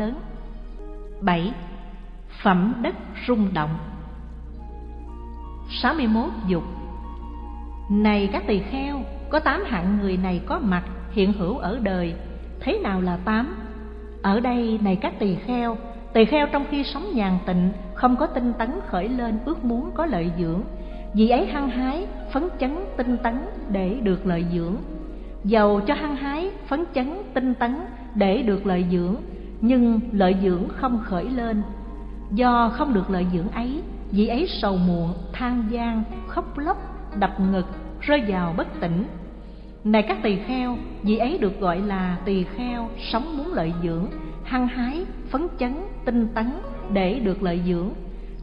lớn 7. Phẩm đất rung động 61 dục Này các tỳ kheo, có tám hạng người này có mặt hiện hữu ở đời, thế nào là tám? Ở đây này các tỳ kheo, tỳ kheo trong khi sống nhàn tịnh, không có tinh tấn khởi lên ước muốn có lợi dưỡng, vì ấy hăng hái, phấn chấn, tinh tấn để được lợi dưỡng. Giàu cho hăng hái, phấn chấn, tinh tấn để được lợi dưỡng, nhưng lợi dưỡng không khởi lên. Do không được lợi dưỡng ấy, vị ấy sầu muộn, than gian, khóc lóc, đập ngực, rơi vào bất tỉnh. Này các tỳ kheo, vị ấy được gọi là tỳ kheo sống muốn lợi dưỡng, hăng hái, phấn chấn, tinh tấn để được lợi dưỡng.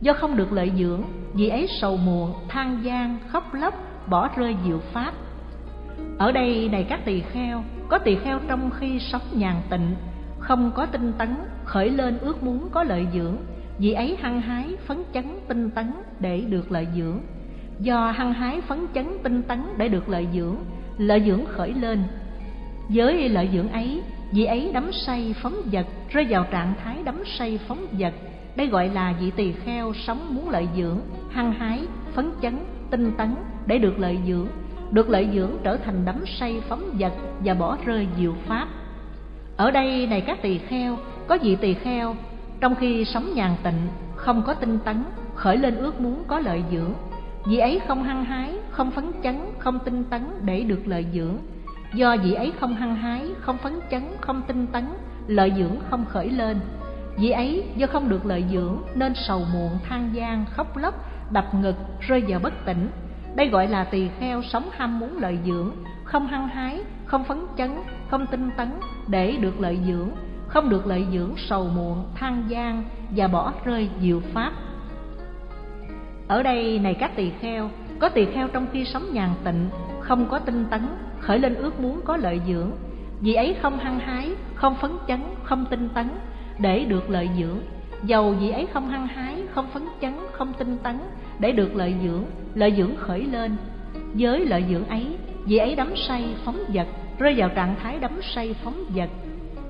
Do không được lợi dưỡng, vị ấy sầu muộn, than gian, khóc lóc, bỏ rơi diệu pháp. Ở đây này các tỳ kheo, có tỳ kheo trong khi sống nhàn tịnh, không có tinh tấn, khởi lên ước muốn có lợi dưỡng, vì ấy hăng hái, phấn chấn, tinh tấn để được lợi dưỡng. Do hăng hái, phấn chấn, tinh tấn để được lợi dưỡng, lợi dưỡng khởi lên. Với lợi dưỡng ấy, vị ấy đắm say phóng vật, rơi vào trạng thái đắm say phóng vật. Đây gọi là vị tỳ kheo sống muốn lợi dưỡng, hăng hái, phấn chấn, tinh tấn để được lợi dưỡng. Được lợi dưỡng trở thành đắm say phóng vật và bỏ rơi diệu pháp. Ở đây này các tỳ kheo, có vị tỳ kheo trong khi sống nhàn tịnh, không có tinh tấn, khởi lên ước muốn có lợi dưỡng. Vị ấy không hăng hái, không phấn chấn, không tinh tấn để được lợi dưỡng. Do vị ấy không hăng hái, không phấn chấn, không tinh tấn, lợi dưỡng không khởi lên. Vị ấy do không được lợi dưỡng nên sầu muộn, than gian, khóc lóc, đập ngực, rơi vào bất tỉnh. Đây gọi là tỳ kheo sống ham muốn lợi dưỡng, không hăng hái, không phấn chấn, không tinh tấn để được lợi dưỡng, không được lợi dưỡng sầu muộn, than gian và bỏ rơi diệu pháp. Ở đây này các tỳ kheo, có tỳ kheo trong khi sống nhàn tịnh, không có tinh tấn, khởi lên ước muốn có lợi dưỡng, vì ấy không hăng hái, không phấn chấn, không tinh tấn để được lợi dưỡng. Dầu vì ấy không hăng hái, không phấn chấn, không tinh tấn để được lợi dưỡng, lợi dưỡng khởi lên. Với lợi dưỡng ấy, vì ấy đắm say phóng vật, rơi vào trạng thái đắm say phóng vật.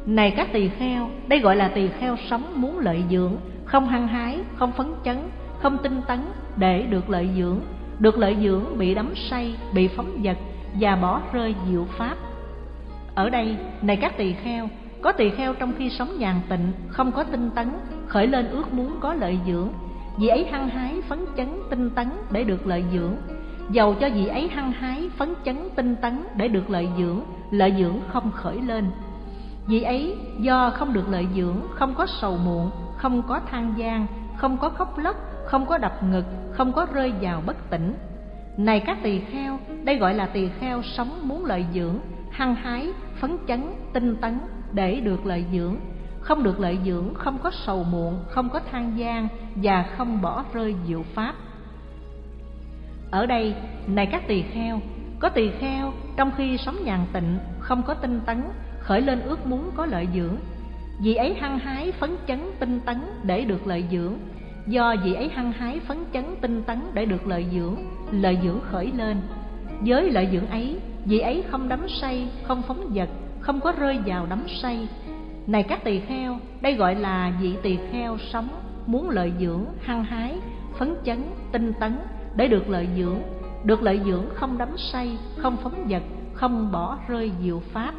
Này các tỳ kheo, đây gọi là tỳ kheo sống muốn lợi dưỡng, không hăng hái, không phấn chấn, không tinh tấn để được lợi dưỡng. Được lợi dưỡng bị đắm say, bị phóng vật và bỏ rơi diệu pháp. Ở đây, này các tỳ kheo, có tỳ kheo trong khi sống nhàn tịnh, không có tinh tấn, khởi lên ước muốn có lợi dưỡng. Vì ấy hăng hái, phấn chấn, tinh tấn để được lợi dưỡng. Dầu cho vị ấy hăng hái, phấn chấn, tinh tấn để được lợi dưỡng, lợi dưỡng không khởi lên. Vì ấy do không được lợi dưỡng, không có sầu muộn, không có than gian, không có khóc lóc, không có đập ngực, không có rơi vào bất tỉnh. Này các tỳ kheo, đây gọi là tỳ kheo sống muốn lợi dưỡng, hăng hái, phấn chấn, tinh tấn để được lợi dưỡng. Không được lợi dưỡng, không có sầu muộn, không có than gian và không bỏ rơi diệu pháp. Ở đây, này các tỳ kheo, có tỳ kheo trong khi sống nhàn tịnh, không có tinh tấn, khởi lên ước muốn có lợi dưỡng. Vì ấy hăng hái phấn chấn tinh tấn để được lợi dưỡng. Do vì ấy hăng hái phấn chấn tinh tấn để được lợi dưỡng, lợi dưỡng khởi lên. Với lợi dưỡng ấy, vì ấy không đắm say, không phóng vật, không có rơi vào đắm say. Này các tỳ kheo, đây gọi là vị tỳ kheo sống, muốn lợi dưỡng, hăng hái, phấn chấn, tinh tấn để được lợi dưỡng. Được lợi dưỡng không đắm say, không phóng vật, không bỏ rơi diệu pháp.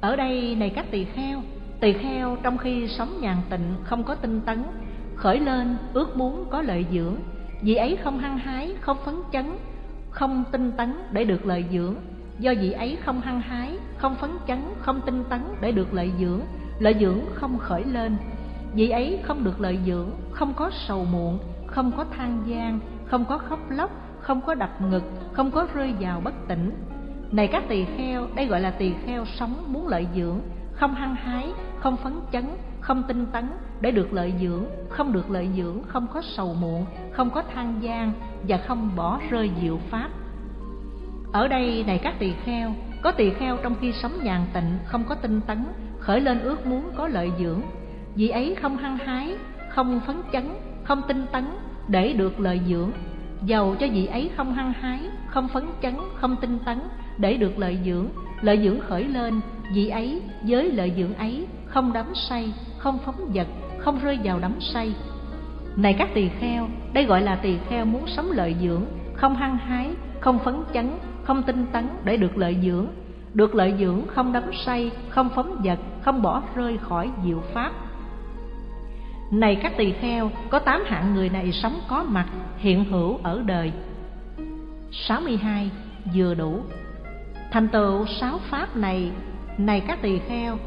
Ở đây này các tỳ kheo, tỳ kheo trong khi sống nhàn tịnh không có tinh tấn, khởi lên ước muốn có lợi dưỡng, vì ấy không hăng hái, không phấn chấn, không tinh tấn để được lợi dưỡng. Do vị ấy không hăng hái, không phấn chấn, không tinh tấn để được lợi dưỡng, lợi dưỡng không khởi lên. Vị ấy không được lợi dưỡng, không có sầu muộn, không có than gian, không có khóc lóc, không có đập ngực, không có rơi vào bất tỉnh, này các tỳ kheo, đây gọi là tỳ kheo sống muốn lợi dưỡng, không hăng hái, không phấn chấn, không tinh tấn để được lợi dưỡng, không được lợi dưỡng, không có sầu muộn, không có than gian và không bỏ rơi diệu pháp. Ở đây này các tỳ kheo, có tỳ kheo trong khi sống nhàn tịnh, không có tinh tấn, khởi lên ước muốn có lợi dưỡng. Vì ấy không hăng hái, không phấn chấn, không tinh tấn để được lợi dưỡng. Dầu cho vị ấy không hăng hái, không phấn chấn, không tinh tấn. Để được lợi dưỡng lợi dưỡng khởi lên vị ấy với lợi dưỡng ấy không đắm say không phóng vật không rơi vào đắm say. Này các tỳ kheo đây gọi là tỳ kheo muốn sống lợi dưỡng không hăng hái không phấn chấn không tinh tấn để được lợi dưỡng. Được lợi dưỡng không đắm say không phóng vật không bỏ rơi khỏi diệu pháp này các tỳ kheo, có tám hạng người này sống có mặt, hiện hữu ở đời. 62 vừa đủ. Thành tựu sáu pháp này này các tỳ kheo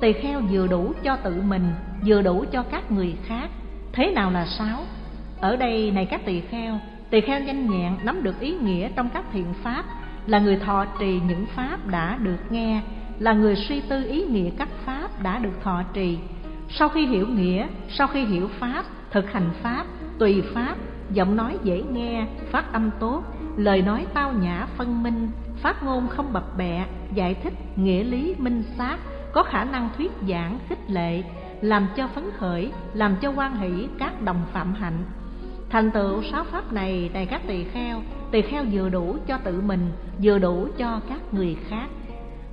tỳ kheo vừa đủ cho tự mình, vừa đủ cho các người khác. Thế nào là sáu? Ở đây, này các tỳ kheo tỳ kheo nhanh nhẹn nắm được ý nghĩa trong các thiện pháp, là người thọ trì những pháp đã được nghe, là người suy tư ý nghĩa các pháp đã được thọ trì sau khi hiểu nghĩa, sau khi hiểu pháp, thực hành pháp, tùy pháp, giọng nói dễ nghe, phát âm tốt, lời nói tao nhã phân minh, phát ngôn không bập bẹ, giải thích nghĩa lý minh xác, có khả năng thuyết giảng, khích lệ, làm cho phấn khởi, làm cho quan hỷ các đồng phạm hạnh. Thành tựu sáu pháp này đầy các tỳ kheo tỳ kheo vừa đủ cho tự mình, vừa đủ cho các người khác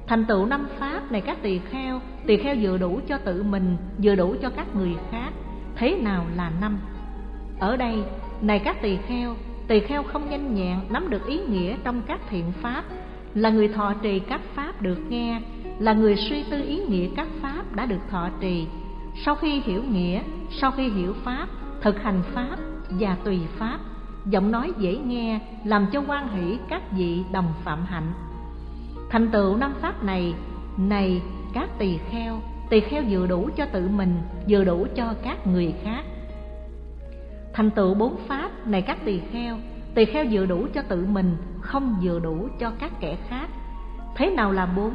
thành tựu năm pháp này các tỳ kheo tỳ kheo vừa đủ cho tự mình, vừa đủ cho các người khác. Thế nào là năm? Ở đây, này các tỳ kheo tỳ kheo không nhanh nhẹn nắm được ý nghĩa trong các thiện pháp. Là người thọ trì các pháp được nghe, là người suy tư ý nghĩa các pháp đã được thọ trì. Sau khi hiểu nghĩa, sau khi hiểu pháp, thực hành pháp và tùy pháp, giọng nói dễ nghe, làm cho quan hỷ các vị đồng phạm hạnh thành tựu năm pháp này này các tỳ kheo tỳ kheo vừa đủ cho tự mình, vừa đủ cho các người khác. Thành tựu bốn pháp này các tỳ kheo tỳ kheo vừa đủ cho tự mình, không vừa đủ cho các kẻ khác. Thế nào là bốn?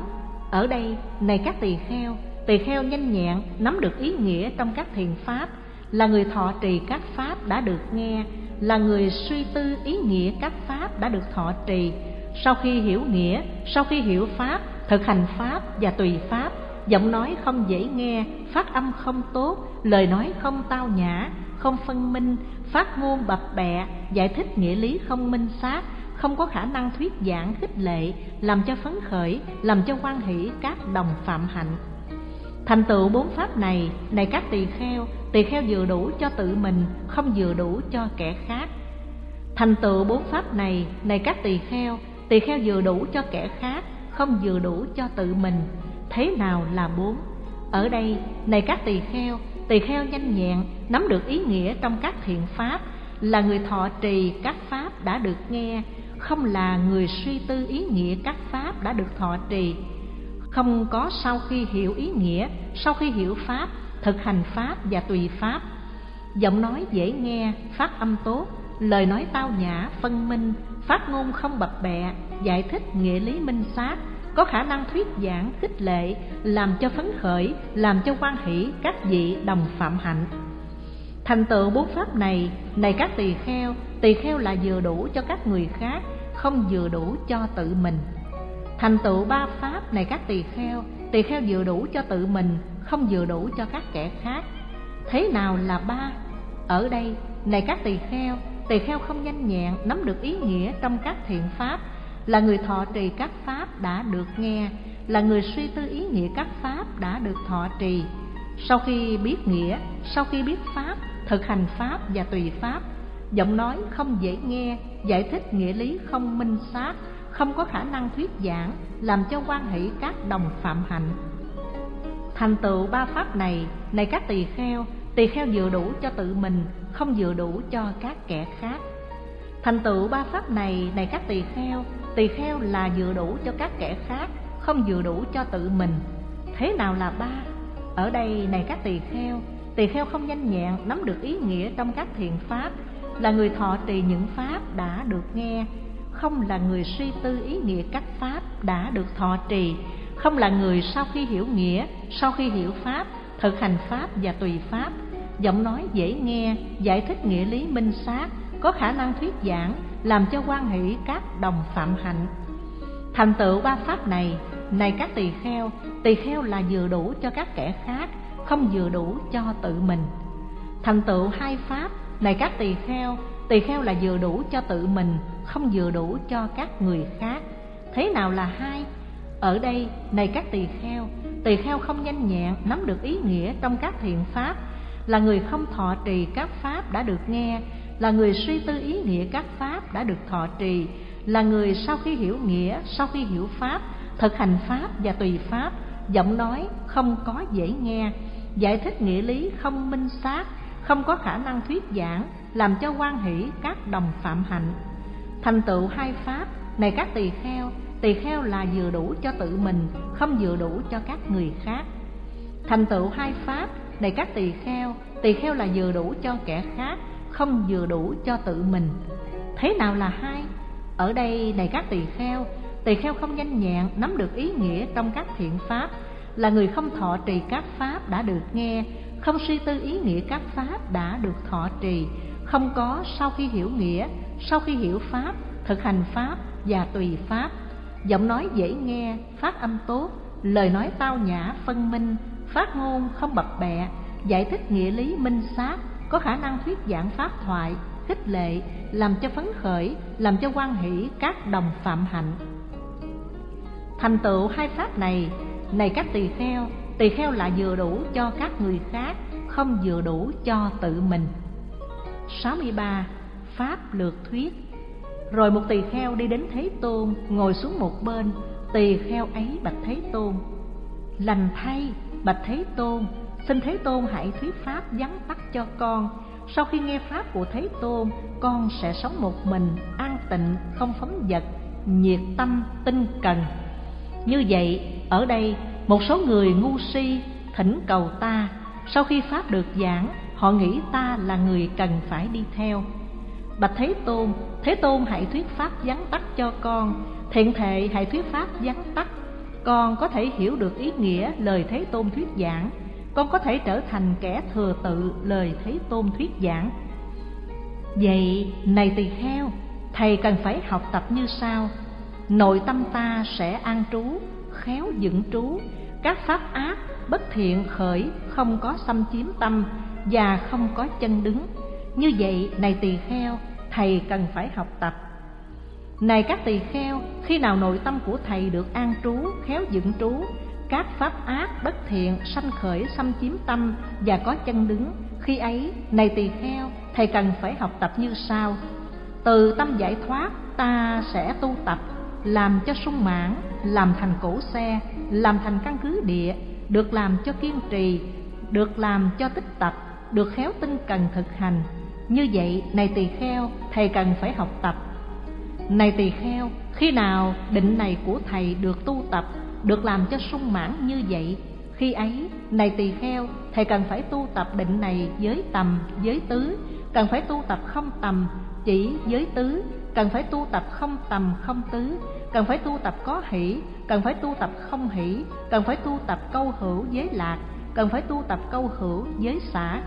Ở đây, này các tỳ kheo tỳ kheo nhanh nhẹn, nắm được ý nghĩa trong các thiền pháp, là người thọ trì các pháp đã được nghe, là người suy tư ý nghĩa các pháp đã được thọ trì sau khi hiểu nghĩa, sau khi hiểu pháp, thực hành pháp và tùy pháp, giọng nói không dễ nghe, phát âm không tốt, lời nói không tao nhã, không phân minh, phát ngôn bập bẹ, giải thích nghĩa lý không minh xác, không có khả năng thuyết giảng khích lệ, làm cho phấn khởi, làm cho quan hỷ các đồng phạm hạnh. Thành tựu bốn pháp này này các tỳ kheo tỳ kheo vừa đủ cho tự mình, không vừa đủ cho kẻ khác. Thành tựu bốn pháp này này các tỳ kheo tỳ kheo vừa đủ cho kẻ khác, không vừa đủ cho tự mình. Thế nào là bốn? Ở đây, này các tỳ kheo tỳ kheo nhanh nhẹn, nắm được ý nghĩa trong các thiện pháp, là người thọ trì các pháp đã được nghe, không là người suy tư ý nghĩa các pháp đã được thọ trì. Không có sau khi hiểu ý nghĩa, sau khi hiểu pháp, thực hành pháp và tùy pháp. Giọng nói dễ nghe, phát âm tốt, lời nói tao nhã, phân minh phát ngôn không bập bẹ, giải thích nghĩa lý minh xác, có khả năng thuyết giảng, khích lệ, làm cho phấn khởi, làm cho quan hỷ các vị đồng phạm hạnh. Thành tựu bốn pháp này này các tỳ kheo tỳ kheo là vừa đủ cho các người khác, không vừa đủ cho tự mình. Thành tựu ba pháp này các tỳ kheo tỳ kheo vừa đủ cho tự mình, không vừa đủ cho các kẻ khác. Thế nào là ba? Ở đây, này các tỳ kheo tỳ kheo không nhanh nhẹn, nắm được ý nghĩa trong các thiện pháp, là người thọ trì các pháp đã được nghe, là người suy tư ý nghĩa các pháp đã được thọ trì. Sau khi biết nghĩa, sau khi biết pháp, thực hành pháp và tùy pháp, giọng nói không dễ nghe, giải thích nghĩa lý không minh xác, không có khả năng thuyết giảng, làm cho quan hỷ các đồng phạm hạnh. Thành tựu ba pháp này này các tỳ kheo tỳ kheo vừa đủ cho tự mình không dựa đủ cho các kẻ khác. Thành tựu ba pháp này này các tỳ kheo tỳ kheo là dựa đủ cho các kẻ khác, không dựa đủ cho tự mình. Thế nào là ba? Ở đây, này các tỳ kheo tỳ kheo không nhanh nhẹn nắm được ý nghĩa trong các thiện pháp, là người thọ trì những pháp đã được nghe, không là người suy tư ý nghĩa các pháp đã được thọ trì, không là người sau khi hiểu nghĩa, sau khi hiểu pháp, thực hành pháp và tùy pháp giọng nói dễ nghe giải thích nghĩa lý minh sát, có khả năng thuyết giảng làm cho quan hỷ các đồng phạm hạnh. Thành tựu ba pháp này này các tỳ kheo tỳ kheo là vừa đủ cho các kẻ khác không vừa đủ cho tự mình. Thành tựu hai pháp này các tỳ kheo tỳ kheo là vừa đủ cho tự mình không vừa đủ cho các người khác. Thế nào là hai? Ở đây này các tỳ kheo tỳ kheo không nhanh nhẹn nắm được ý nghĩa trong các thiện pháp là người không thọ trì các pháp đã được nghe, là người suy tư ý nghĩa các pháp đã được thọ trì, là người sau khi hiểu nghĩa, sau khi hiểu pháp, thực hành pháp và tùy pháp, giọng nói không có dễ nghe, giải thích nghĩa lý không minh xác, không có khả năng thuyết giảng, làm cho quan hỷ các đồng phạm hạnh. Thành tựu hai pháp, này các tỳ kheo tỳ kheo là vừa đủ cho tự mình, không vừa đủ cho các người khác. Thành tựu hai pháp này các tỳ kheo tỳ kheo là vừa đủ cho kẻ khác, không vừa đủ cho tự mình. Thế nào là hai? Ở đây, này các tỳ kheo tỳ kheo không nhanh nhẹn, nắm được ý nghĩa trong các thiện pháp, là người không thọ trì các pháp đã được nghe, không suy tư ý nghĩa các pháp đã được thọ trì, không có sau khi hiểu nghĩa, sau khi hiểu pháp, thực hành pháp và tùy pháp. Giọng nói dễ nghe, phát âm tốt, lời nói tao nhã, phân minh phát ngôn, không bập bẹ, giải thích nghĩa lý minh xác, có khả năng thuyết giảng pháp thoại, khích lệ, làm cho phấn khởi, làm cho quan hỷ các đồng phạm hạnh. Thành tựu hai pháp này này các tỳ kheo tỳ kheo là vừa đủ cho các người khác, không vừa đủ cho tự mình. 63. Pháp lược thuyết. Rồi một tỳ kheo đi đến Thế Tôn, Ngồi xuống một bên, Tỳ kheo ấy bạch Thế Tôn. Lành thay bạch Thế Tôn Xin Thế Tôn hãy thuyết Pháp vắn tắt cho con. Sau khi nghe Pháp của Thế Tôn Con sẽ sống một mình, an tịnh, không phóng vật Nhiệt tâm, tinh cần. Như vậy, ở đây một số người ngu si thỉnh cầu ta. Sau khi Pháp được giảng Họ nghĩ ta là người cần phải đi theo. Bạch Thế Tôn Thế Tôn hãy thuyết Pháp vắn tắt cho con. Thiện thệ hãy thuyết Pháp vắn tắt con có thể hiểu được ý nghĩa lời Thế Tôn thuyết giảng. Con có thể trở thành kẻ thừa tự lời Thế Tôn thuyết giảng. Vậy, này tỳ kheo, thầy cần phải học tập như sau. Nội tâm ta sẽ an trú, khéo dựng trú. Các pháp ác, bất thiện khởi, không có xâm chiếm tâm và không có chân đứng. Như vậy này tỳ kheo thầy cần phải học tập này các tỳ kheo, khi nào nội tâm của thầy được an trú, khéo dựng trú, các pháp ác, bất thiện, sanh khởi, xâm chiếm tâm và có chân đứng, khi ấy, này tỳ kheo, thầy cần phải học tập như sau. Từ tâm giải thoát, ta sẽ tu tập, làm cho sung mãn, làm thành cổ xe, làm thành căn cứ địa, được làm cho kiên trì, được làm cho tích tập, được khéo tinh cần thực hành. Như vậy, này tỳ kheo, thầy cần phải học tập này tỳ kheo khi nào định này của thầy được tu tập được làm cho sung mãn như vậy? Khi ấy này tỳ kheo thầy cần phải tu tập định này giới tầm giới tứ. Cần phải tu tập không tầm chỉ giới tứ. Cần phải tu tập không tầm không tứ. Cần phải tu tập có hỷ cần phải tu tập không hỷ. Cần phải tu tập câu hữu giới lạc cần phải tu tập câu hữu giới xã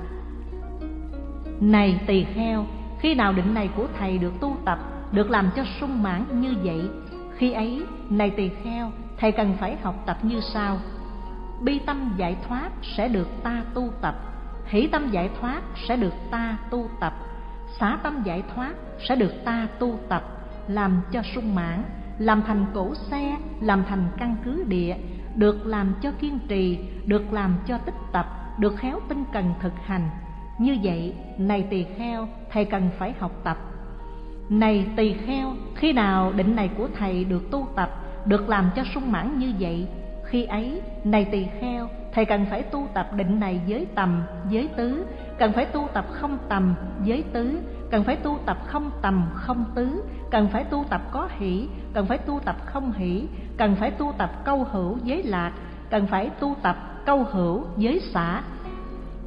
này tỳ kheo, khi nào định này của thầy được tu tập, được làm cho sung mãn như vậy, khi ấy, này tỳ kheo, thầy cần phải học tập như sau. Bi tâm giải thoát sẽ được ta tu tập, hỷ tâm giải thoát sẽ được ta tu tập, xả tâm giải thoát sẽ được ta tu tập, làm cho sung mãn, làm thành cổ xe, làm thành căn cứ địa, được làm cho kiên trì, được làm cho tích tập, được khéo tinh cần thực hành, như vậy, này tỳ kheo, thầy cần phải học tập. Này tỳ kheo, khi nào định này của thầy được tu tập, được làm cho sung mãn như vậy, khi ấy, này tỳ kheo, thầy cần phải tu tập định này giới tầm, giới tứ, cần phải tu tập không tầm, giới tứ, cần phải tu tập không tầm, không tứ, cần phải tu tập có hỷ, cần phải tu tập không hỷ, cần phải tu tập câu hữu giới lạc, cần phải tu tập câu hữu giới xã.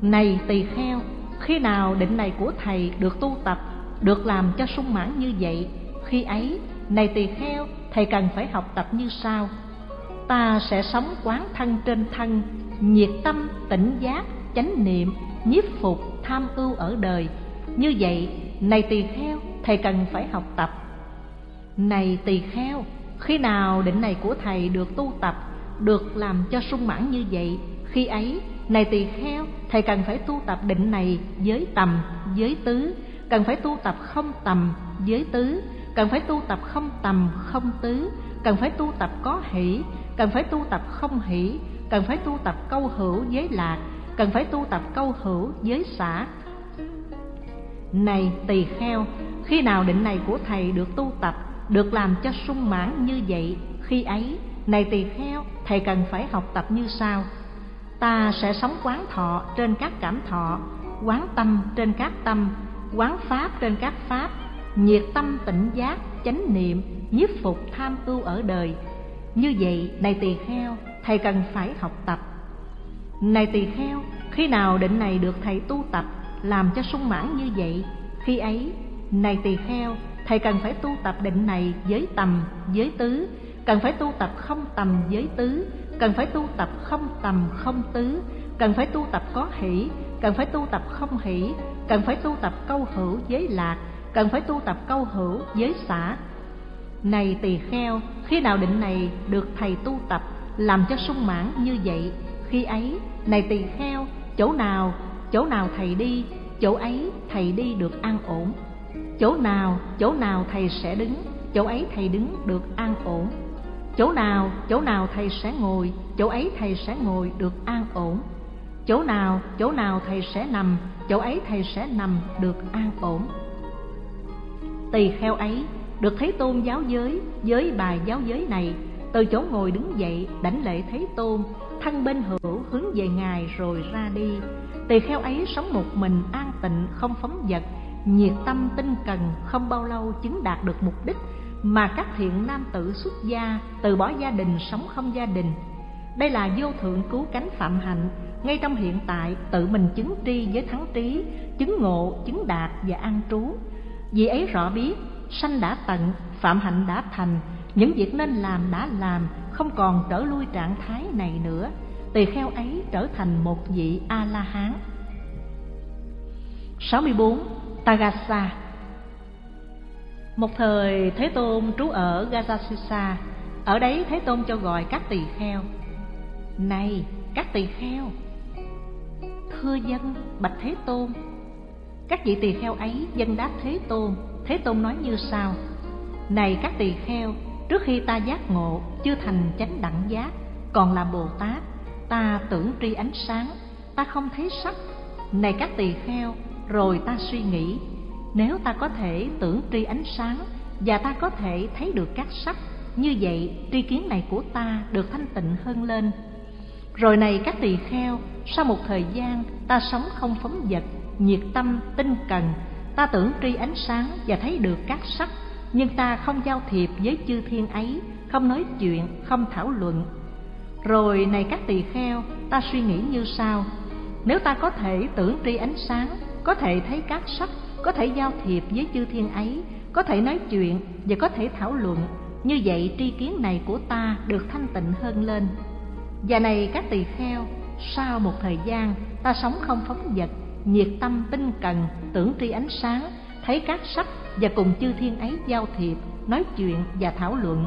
Này tỳ kheo, khi nào định này của thầy được tu tập, được làm cho sung mãn như vậy, khi ấy, này tỳ kheo, thầy cần phải học tập như sau. Ta sẽ sống quán thân trên thân, nhiệt tâm, tỉnh giác, chánh niệm, nhiếp phục, tham ưu ở đời. Như vậy, này tỳ kheo, thầy cần phải học tập. Này tỳ kheo, khi nào định này của thầy được tu tập, được làm cho sung mãn như vậy, khi ấy này tỳ kheo, thầy cần phải tu tập định này với tầm, với tứ, cần phải tu tập không tầm, giới tứ, cần phải tu tập không tầm, không tứ, cần phải tu tập có hỷ, cần phải tu tập không hỷ, cần phải tu tập câu hữu giới lạc cần phải tu tập câu hữu giới xã này tỳ kheo khi nào định này của thầy được tu tập được làm cho sung mãn như vậy khi ấy này tỳ kheo thầy cần phải học tập như sau. Ta sẽ sống quán thọ trên các cảm thọ quán tâm trên các tâm quán pháp trên các pháp, nhiệt tâm tỉnh giác, chánh niệm, nhiếp phục tham ưu ở đời. Như vậy, này tỳ kheo, thầy cần phải học tập. Này tỳ kheo, khi nào định này được thầy tu tập, làm cho sung mãn như vậy, khi ấy, này tỳ kheo, thầy cần phải tu tập định này với tầm, với tứ. Cần phải tu tập không tầm với tứ, cần phải tu tập không tầm không tứ cần phải tu tập có hỷ, cần phải tu tập không hỷ, cần phải tu tập câu hữu giới lạc, cần phải tu tập câu hữu giới xả. Này tỳ kheo, khi nào định này được thầy tu tập, làm cho sung mãn như vậy, khi ấy, này tỳ kheo, chỗ nào chỗ nào thầy đi, chỗ ấy thầy đi được an ổn. Chỗ nào chỗ nào thầy sẽ đứng, chỗ ấy thầy đứng được an ổn. Chỗ nào chỗ nào thầy sẽ ngồi, chỗ ấy thầy sẽ ngồi được an ổn chỗ nào chỗ nào thầy sẽ nằm, chỗ ấy thầy sẽ nằm được an ổn. Tỳ kheo ấy được thấy tôn giáo giới với bài giáo giới này, từ chỗ ngồi đứng dậy đảnh lễ thấy tôn thân bên hữu hướng về ngài rồi ra đi. Tỳ kheo ấy sống một mình an tịnh, không phóng vật, nhiệt tâm tinh cần, không bao lâu chứng đạt được mục đích mà các thiện nam tử xuất gia, từ bỏ gia đình, sống không gia đình đây là vô thượng cứu cánh phạm hạnh. Ngay trong hiện tại, tự mình chứng tri với thắng trí, chứng ngộ, chứng đạt và an trú. Vì ấy rõ biết, sanh đã tận, phạm hạnh đã thành. Những việc nên làm đã làm, không còn trở lui trạng thái này nữa. Tỳ kheo ấy trở thành một vị a la hán 64. Tagasa. Một thời Thế Tôn trú ở Gajasisa Ở đấy Thế Tôn cho gọi các tỳ kheo. Này, các tỳ kheo. Thưa dân, bạch Thế Tôn. Các vị tỳ kheo ấy dân đáp Thế Tôn. Thế Tôn nói như sau. Này các tỳ kheo, Trước khi ta giác ngộ, chưa thành chánh đẳng giác, Còn là Bồ Tát, Ta tưởng tri ánh sáng, Ta không thấy sắc. Này các tỳ kheo, Rồi ta suy nghĩ, Nếu ta có thể tưởng tri ánh sáng Và ta có thể thấy được các sắc, Như vậy tri kiến này của ta được thanh tịnh hơn lên. Rồi này các tỳ kheo Sau một thời gian ta sống không phóng vật Nhiệt tâm, tinh cần. Ta tưởng tri ánh sáng và thấy được các sắc Nhưng ta không giao thiệp với chư thiên ấy Không nói chuyện, không thảo luận. Rồi này các tỳ kheo Ta suy nghĩ như sau. Nếu ta có thể tưởng tri ánh sáng Có thể thấy các sắc Có thể giao thiệp với chư thiên ấy Có thể nói chuyện và có thể thảo luận Như vậy tri kiến này của ta được thanh tịnh hơn lên. Và này các tỳ kheo, Sau một thời gian, ta sống không phóng vật, nhiệt tâm tinh cần, tưởng tri ánh sáng, thấy các sắc và cùng chư thiên ấy giao thiệp, nói chuyện và thảo luận.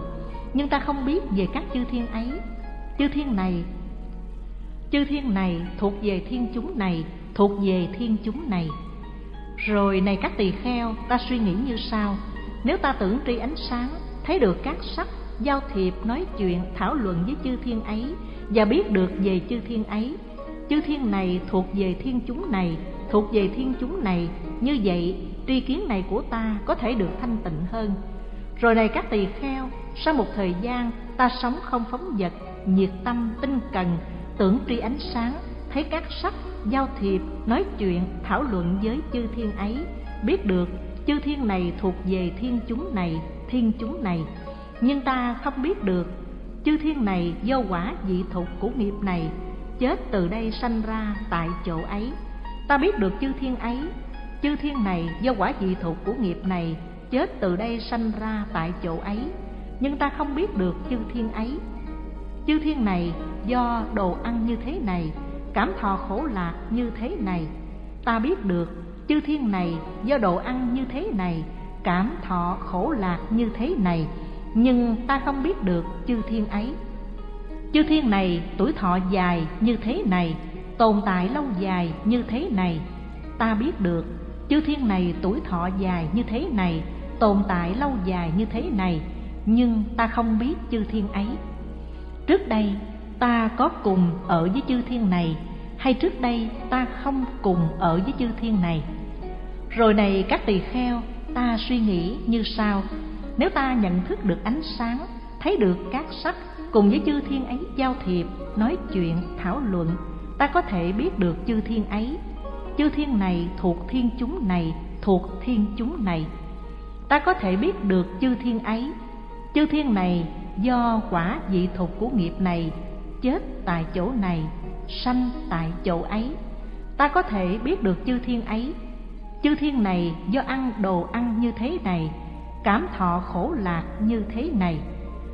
Nhưng ta không biết về các chư thiên ấy. Chư thiên này, chư thiên này thuộc về thiên chúng này, thuộc về thiên chúng này. Rồi này các tỳ kheo, ta suy nghĩ như sau. Nếu ta tưởng tri ánh sáng, thấy được các sắc giao thiệp nói chuyện, thảo luận với chư thiên ấy, và biết được về chư thiên ấy. Chư thiên này thuộc về thiên chúng này, thuộc về thiên chúng này. Như vậy tri kiến này của ta có thể được thanh tịnh hơn. Rồi này các tỳ kheo, sau một thời gian, ta sống không phóng vật, nhiệt tâm, tinh cần, tưởng tri ánh sáng, thấy các sắc, giao thiệp, nói chuyện, thảo luận với chư thiên ấy, biết được chư thiên này thuộc về thiên chúng này, thiên chúng này nhưng ta không biết được, chư thiên này do quả dị thục của nghiệp này chết từ đây sanh ra tại chỗ ấy. Ta biết được chư thiên ấy, chư thiên này do quả dị thục của nghiệp này chết từ đây sanh ra tại chỗ ấy. Nhưng ta không biết được chư thiên ấy. Chư thiên này do đồ ăn như thế này, cảm thọ khổ lạc như thế này. Ta biết được chư thiên này do đồ ăn như thế này, cảm thọ khổ lạc như thế này nhưng ta không biết được chư thiên ấy. Chư thiên này tuổi thọ dài như thế này, tồn tại lâu dài như thế này. Ta biết được chư thiên này tuổi thọ dài như thế này, tồn tại lâu dài như thế này. Nhưng ta không biết chư thiên ấy. Trước đây, ta có cùng ở với chư thiên này, hay trước đây ta không cùng ở với chư thiên này? Rồi này các tỳ kheo, ta suy nghĩ như sau nếu ta nhận thức được ánh sáng, thấy được các sắc cùng với chư thiên ấy giao thiệp, nói chuyện, thảo luận, ta có thể biết được chư thiên ấy. Chư thiên này thuộc thiên chúng này, thuộc thiên chúng này. Ta có thể biết được chư thiên ấy. Chư thiên này do quả dị thục của nghiệp này, chết tại chỗ này, sanh tại chỗ ấy. Ta có thể biết được chư thiên ấy. Chư thiên này do ăn đồ ăn như thế này cảm thọ khổ lạc như thế này.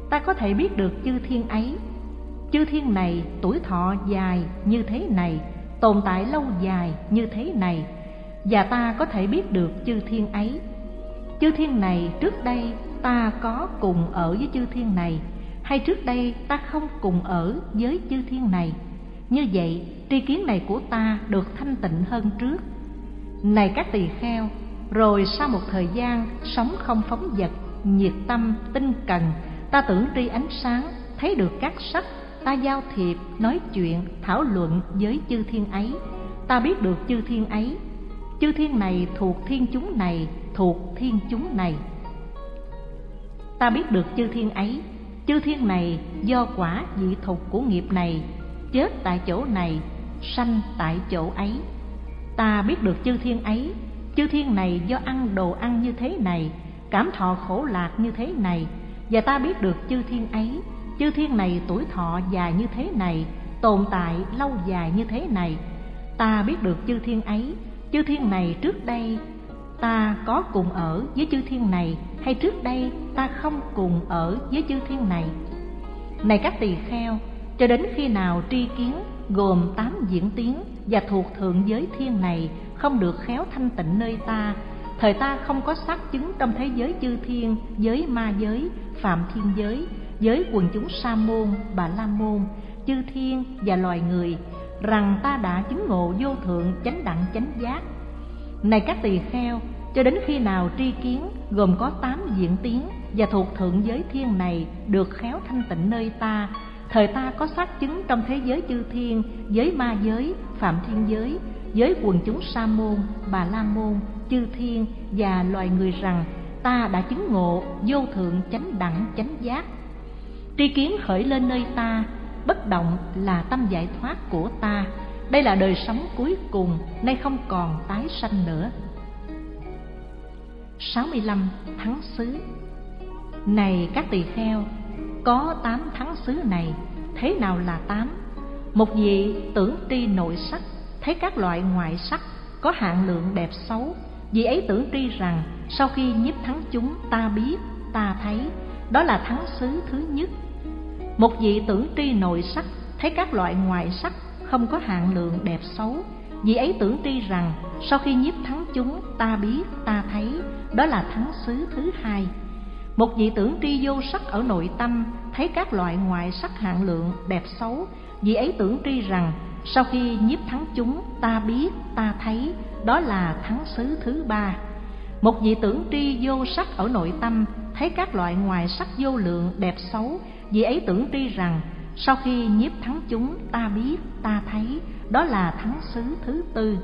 Ta có thể biết được chư thiên ấy. Chư thiên này tuổi thọ dài như thế này, tồn tại lâu dài như thế này, và ta có thể biết được chư thiên ấy. Chư thiên này trước đây ta có cùng ở với chư thiên này, hay trước đây ta không cùng ở với chư thiên này? Như vậy, tri kiến này của ta được thanh tịnh hơn trước. Này các tỳ kheo rồi sau một thời gian sống không phóng vật nhiệt tâm, tinh cần, ta tưởng tri ánh sáng, thấy được các sắc, ta giao thiệp, nói chuyện, thảo luận với chư thiên ấy. Ta biết được chư thiên ấy. Chư thiên này thuộc thiên chúng này, thuộc thiên chúng này. Ta biết được chư thiên ấy. Chư thiên này do quả dị thục của nghiệp này, chết tại chỗ này, sanh tại chỗ ấy. Ta biết được chư thiên ấy chư thiên này do ăn đồ ăn như thế này, cảm thọ khổ lạc như thế này, và ta biết được chư thiên ấy. Chư thiên này tuổi thọ dài như thế này, tồn tại lâu dài như thế này. Ta biết được chư thiên ấy. Chư thiên này trước đây ta có cùng ở với chư thiên này, hay trước đây ta không cùng ở với chư thiên này? Này các tỳ kheo, cho đến khi nào tri kiến gồm tám diễn tiến và thuộc thượng giới thiên này không được khéo thanh tịnh nơi ta. Thời ta không có xác chứng trong thế giới chư thiên, giới ma giới phạm thiên giới giới quần chúng sa môn, bà la môn, chư thiên và loài người, rằng ta đã chứng ngộ vô thượng chánh đẳng chánh giác. Này các tỳ kheo, cho đến khi nào tri kiến gồm có tám diện tiến và thuộc thượng giới thiên này được khéo thanh tịnh nơi ta thời ta có xác chứng trong thế giới chư thiên, giới ma giới, phạm thiên giới giới quần chúng sa môn, bà la môn, chư thiên và loài người rằng, ta đã chứng ngộ, vô thượng chánh đẳng, chánh giác. Tri kiến khởi lên nơi ta, bất động là tâm giải thoát của ta. Đây là đời sống cuối cùng, nay không còn tái sanh nữa. 65 thắng xứ Này các tỳ kheo có tám thắng xứ này Thế nào là tám? Một vị tưởng tri nội sắc Thấy các loại ngoại sắc Có hạn lượng đẹp xấu. Vị ấy tưởng tri rằng Sau khi nhiếp thắng chúng ta biết Ta thấy Đó là thắng xứ thứ nhất. Một vị tưởng tri nội sắc Thấy các loại ngoại sắc Không có hạn lượng đẹp xấu. Vị ấy tưởng tri rằng sau khi nhiếp thắng chúng ta biết, ta thấy, đó là thắng xứ thứ hai. Một vị tưởng tri vô sắc ở nội tâm, thấy các loại ngoại sắc hạng lượng, đẹp xấu, vị ấy tưởng tri rằng sau khi nhiếp thắng chúng ta biết, ta thấy, đó là thắng xứ thứ ba. Một vị tưởng tri vô sắc ở nội tâm, thấy các loại ngoại sắc vô lượng, đẹp xấu, vị ấy tưởng tri rằng sau khi nhiếp thắng chúng ta biết, ta thấy, đó là thắng xứ thứ tư.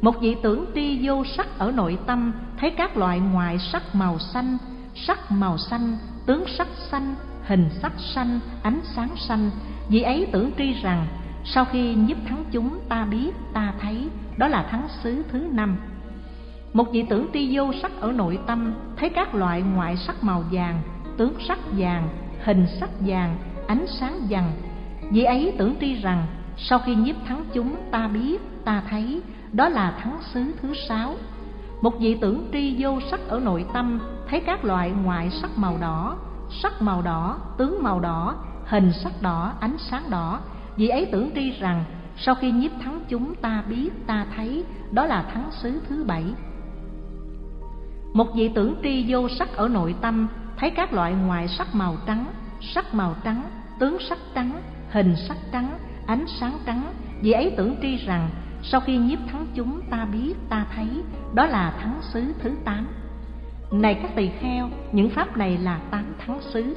Một vị tưởng tri vô sắc ở nội tâm thấy các loại ngoại sắc màu xanh sắc màu xanh, tướng sắc xanh, hình sắc xanh, ánh sáng xanh. Vị ấy tưởng tri rằng, sau khi nhiếp thắng chúng, ta biết, ta thấy, đó là thắng xứ thứ năm. Một vị tưởng tri vô sắc ở nội tâm, thấy các loại ngoại sắc màu vàng, tướng sắc vàng, hình sắc vàng, ánh sáng vàng. Vị ấy tưởng tri rằng, sau khi nhiếp thắng chúng, ta biết, ta thấy, đó là thắng xứ thứ sáu một vị tưởng tri vô sắc ở nội tâm, thấy các loại ngoại sắc màu đỏ, sắc màu đỏ, tướng màu đỏ, hình sắc đỏ, ánh sáng đỏ. Vị ấy tưởng tri rằng, sau khi nhiếp thắng chúng ta biết, ta thấy, đó là thắng xứ thứ bảy. Một vị tưởng tri vô sắc ở nội tâm, thấy các loại ngoại sắc màu trắng, sắc màu trắng, tướng sắc trắng, hình sắc trắng, ánh sáng trắng. Vị ấy tưởng tri rằng sau khi nhiếp thắng chúng ta biết, ta thấy, đó là thắng xứ thứ tám. Này các tỳ kheo, những pháp này là tám thắng xứ.